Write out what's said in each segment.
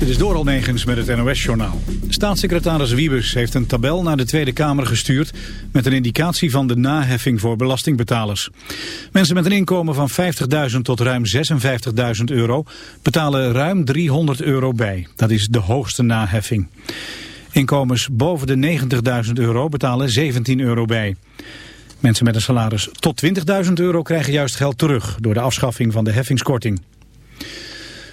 Dit is Doral Negens met het NOS-journaal. Staatssecretaris Wiebes heeft een tabel naar de Tweede Kamer gestuurd... met een indicatie van de naheffing voor belastingbetalers. Mensen met een inkomen van 50.000 tot ruim 56.000 euro... betalen ruim 300 euro bij. Dat is de hoogste naheffing. Inkomens boven de 90.000 euro betalen 17 euro bij. Mensen met een salaris tot 20.000 euro krijgen juist geld terug... door de afschaffing van de heffingskorting.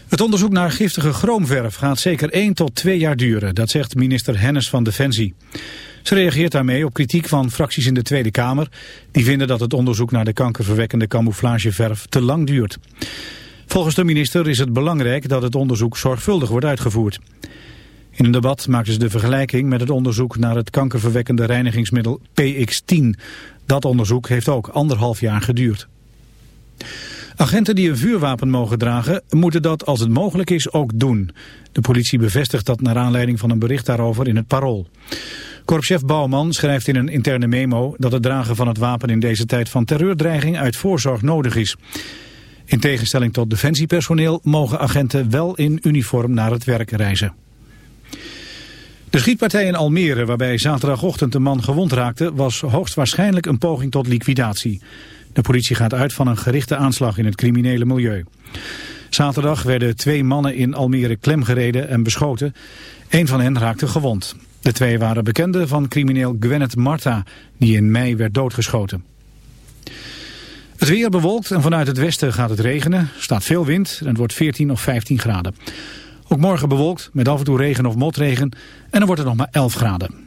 Het onderzoek naar giftige chroomverf gaat zeker 1 tot 2 jaar duren, dat zegt minister Hennis van Defensie. Ze reageert daarmee op kritiek van fracties in de Tweede Kamer. Die vinden dat het onderzoek naar de kankerverwekkende camouflageverf te lang duurt. Volgens de minister is het belangrijk dat het onderzoek zorgvuldig wordt uitgevoerd. In een debat maakten ze de vergelijking met het onderzoek naar het kankerverwekkende reinigingsmiddel PX10. Dat onderzoek heeft ook anderhalf jaar geduurd. Agenten die een vuurwapen mogen dragen, moeten dat als het mogelijk is ook doen. De politie bevestigt dat naar aanleiding van een bericht daarover in het Parool. Korpschef Bouwman schrijft in een interne memo dat het dragen van het wapen in deze tijd van terreurdreiging uit voorzorg nodig is. In tegenstelling tot defensiepersoneel mogen agenten wel in uniform naar het werk reizen. De schietpartij in Almere, waarbij zaterdagochtend een man gewond raakte, was hoogstwaarschijnlijk een poging tot liquidatie. De politie gaat uit van een gerichte aanslag in het criminele milieu. Zaterdag werden twee mannen in Almere klemgereden en beschoten. Een van hen raakte gewond. De twee waren bekenden van crimineel Gwennet Marta, die in mei werd doodgeschoten. Het weer bewolkt en vanuit het westen gaat het regenen. Er staat veel wind en het wordt 14 of 15 graden. Ook morgen bewolkt met af en toe regen of motregen en dan wordt het nog maar 11 graden.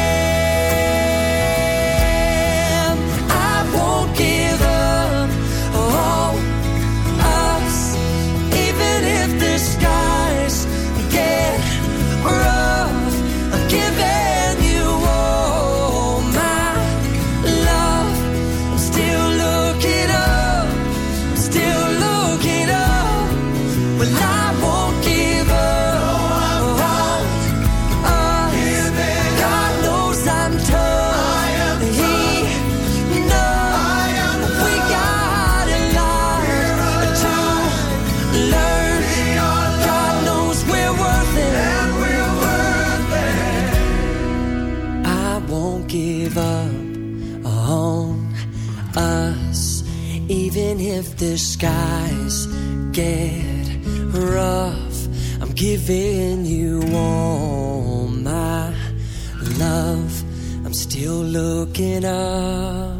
The skies get rough. I'm giving you all my love. I'm still looking up.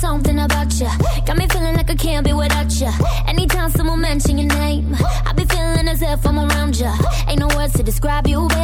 Something about you. Got me feeling like I can't be without you. Anytime someone mention your name, I be feeling as if I'm around you. Ain't no words to describe you, baby.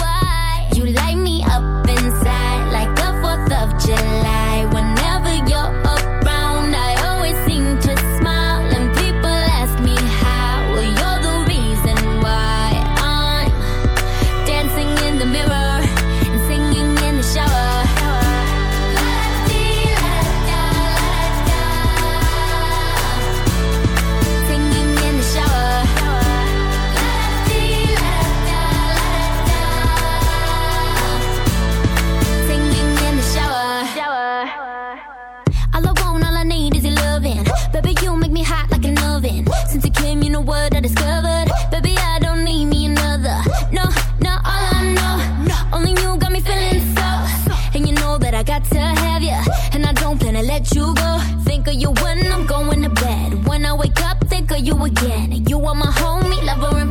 what I discovered. Baby, I don't need me another. No, no, all I know. Only you got me feeling so. And you know that I got to have you. And I don't plan to let you go. Think of you when I'm going to bed. When I wake up, think of you again. You are my homie, lover, and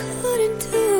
Couldn't do,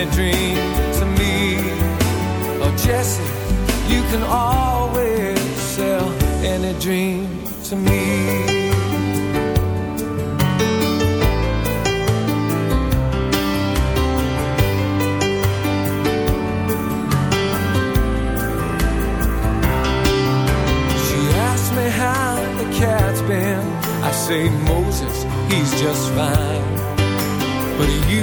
any dream to me. Oh, Jessie, you can always sell any dream to me. She asked me how the cat's been. I say, Moses, he's just fine.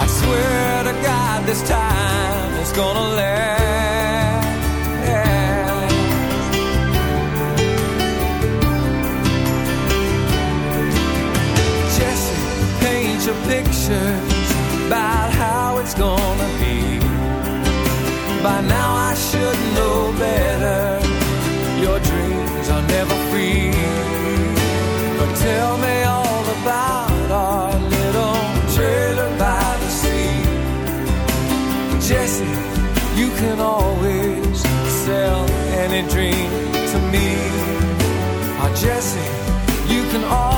I swear to God, this time it's gonna last. Jessie, your pictures about how it's gonna be. By now I should know better. Any dream to me. Oh, Jessie, you can always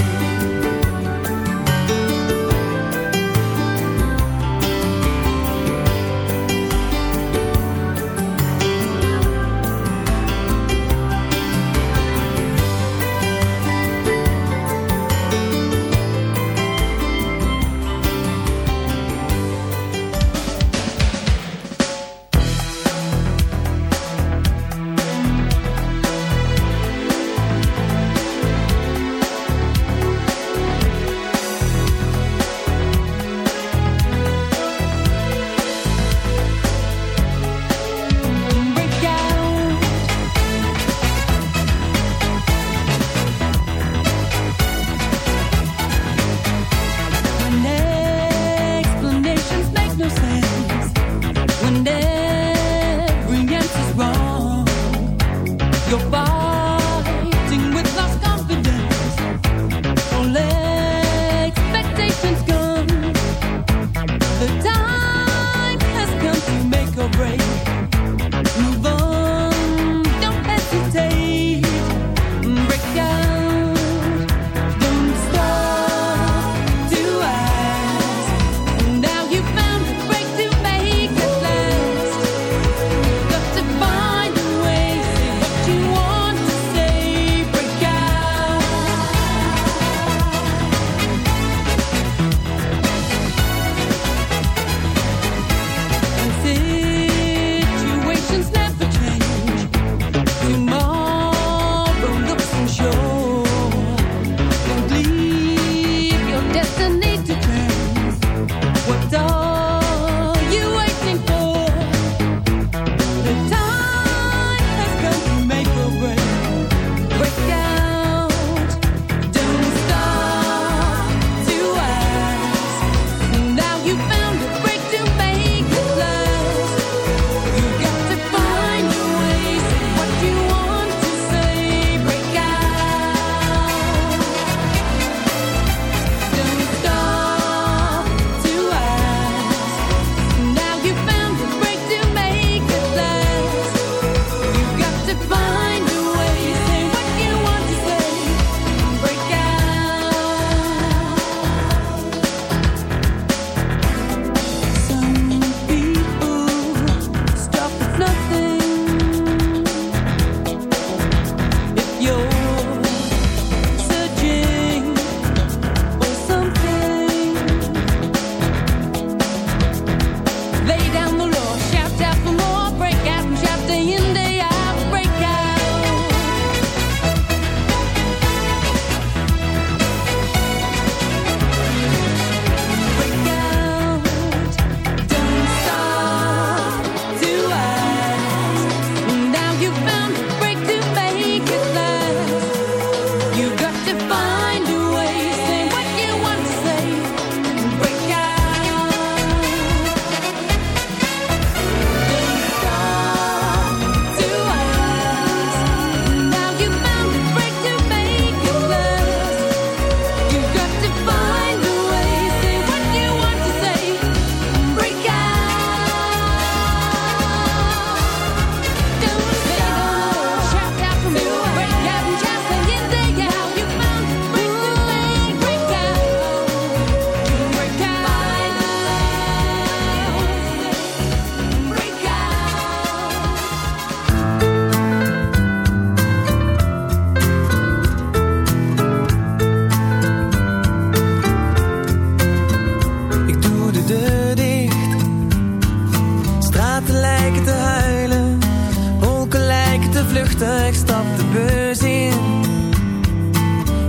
ik stap de bus in.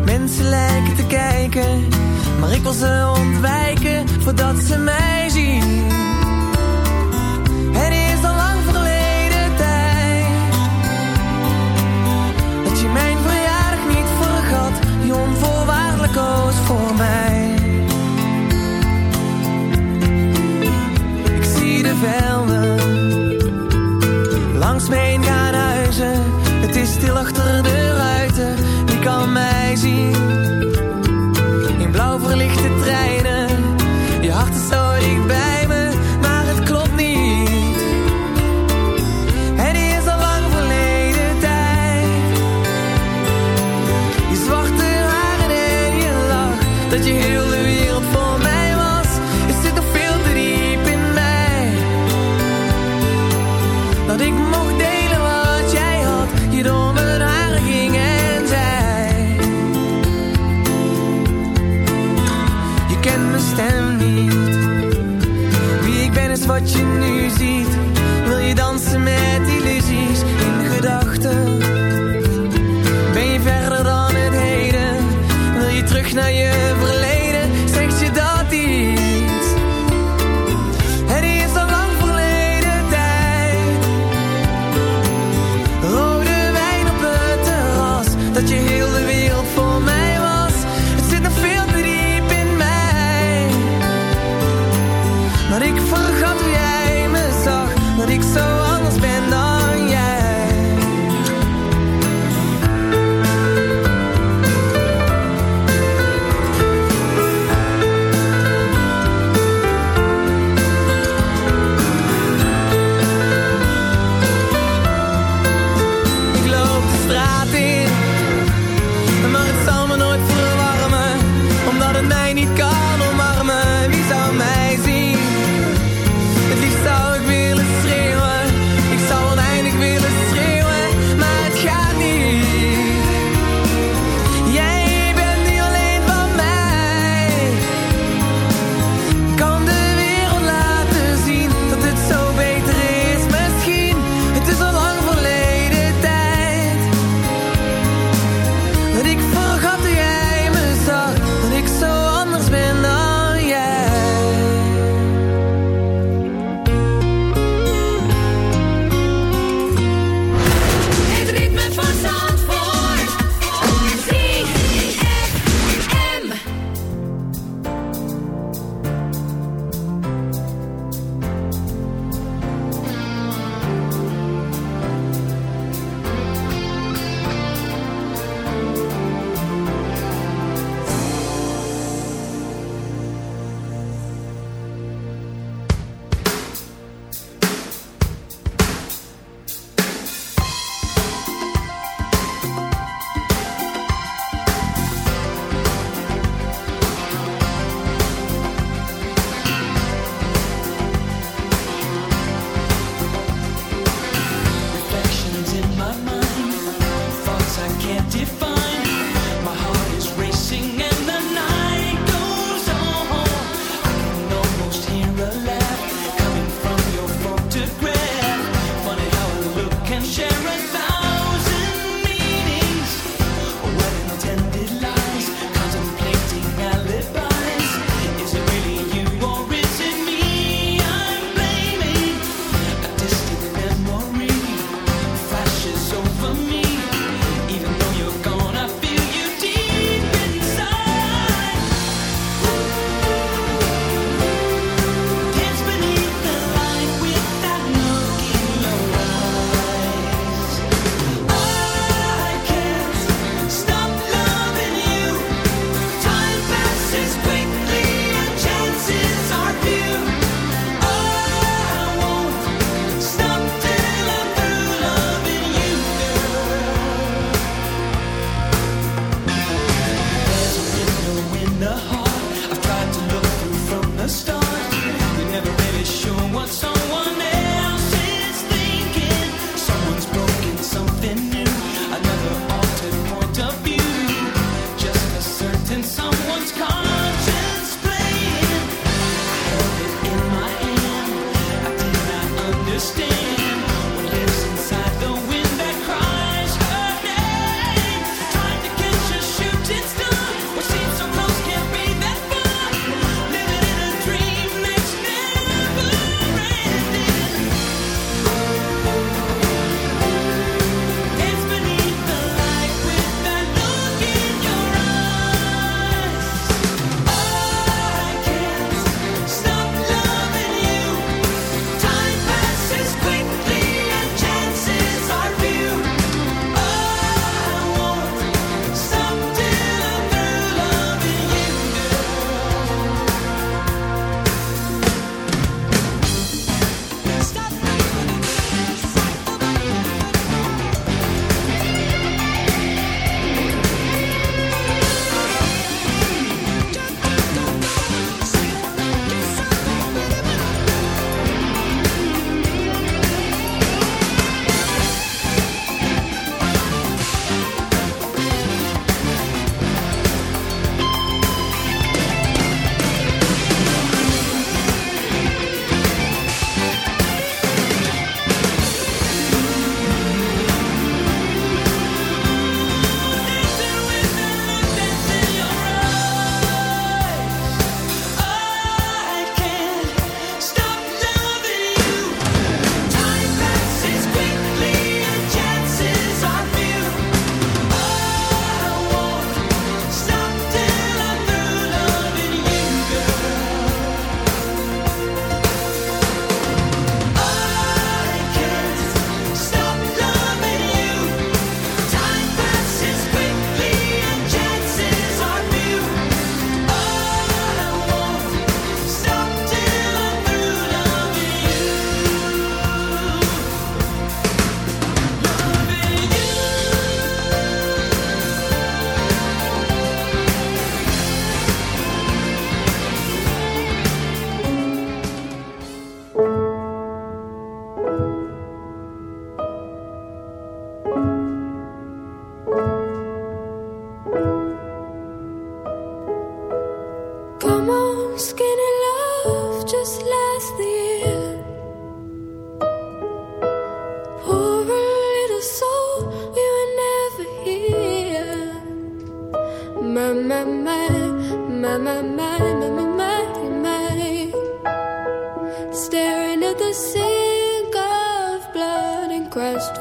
Mensen lijken te kijken, maar ik wil ze ontwijken voordat ze mij kan mij zien.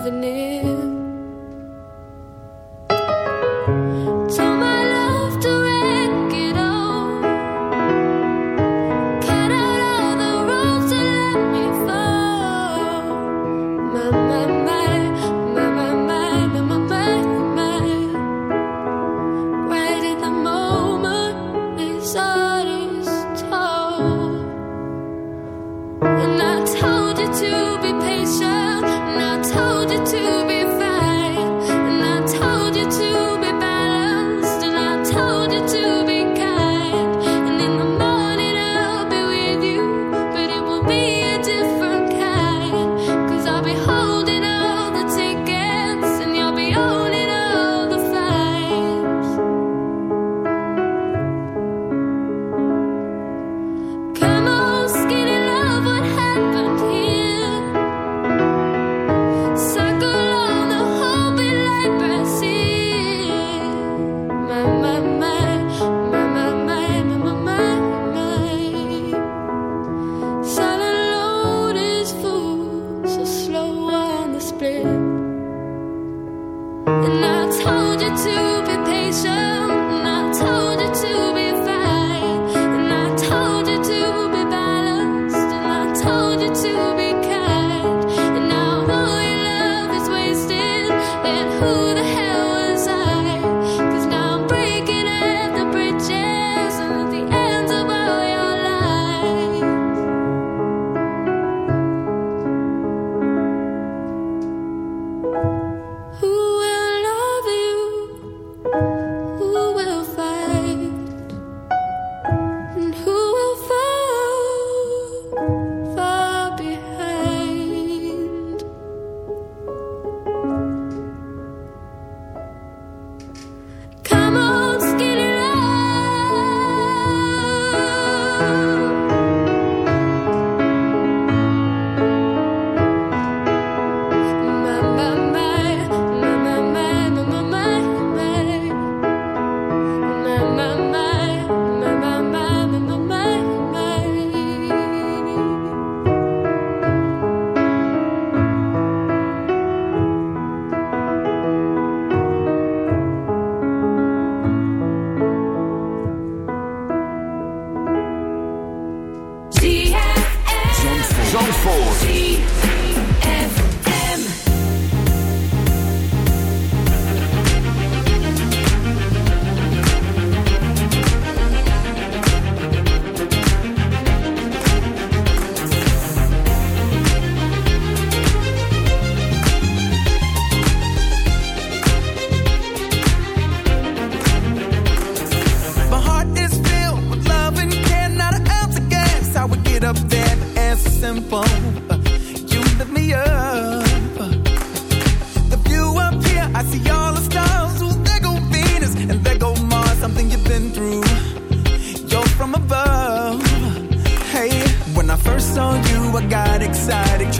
the name.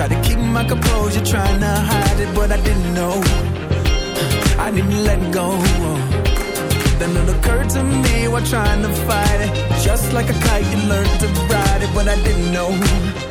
Try to keep my composure, trying to hide it, but I didn't know. I didn't let go. Then it occurred to me while trying to fight it. Just like a kite, you learn to ride it, but I didn't know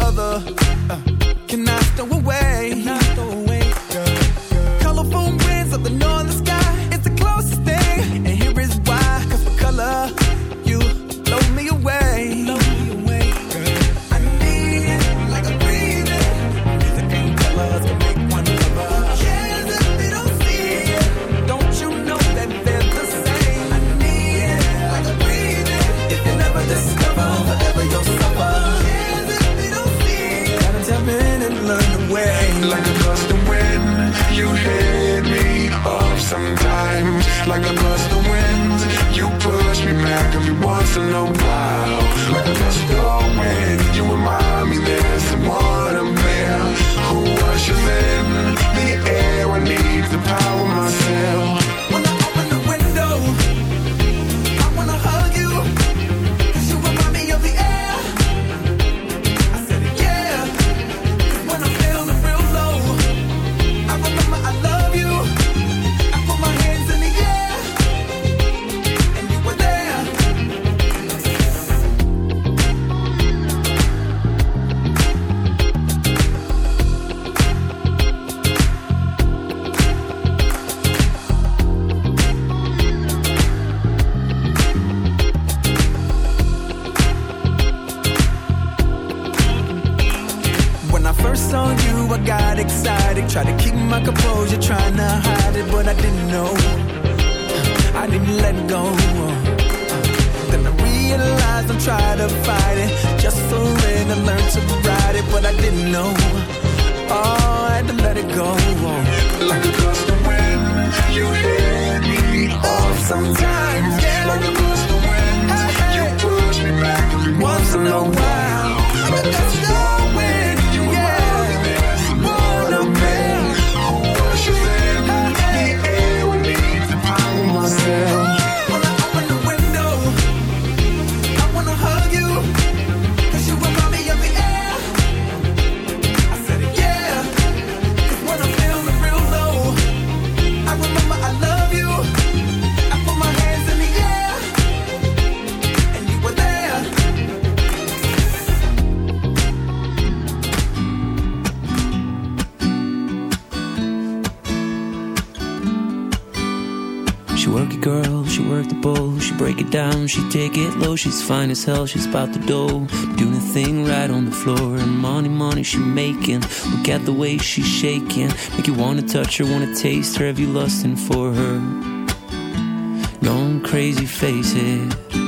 other. Like a gust of wind. You push me back every once in a while, like a gust of wind. You remind it low. She's fine as hell, she's about the dough. Doing a thing right on the floor. And money, money she making. Look at the way she's shaking. Make you wanna touch her, wanna taste her. Have you lusting for her? Going crazy, face it.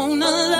wanna love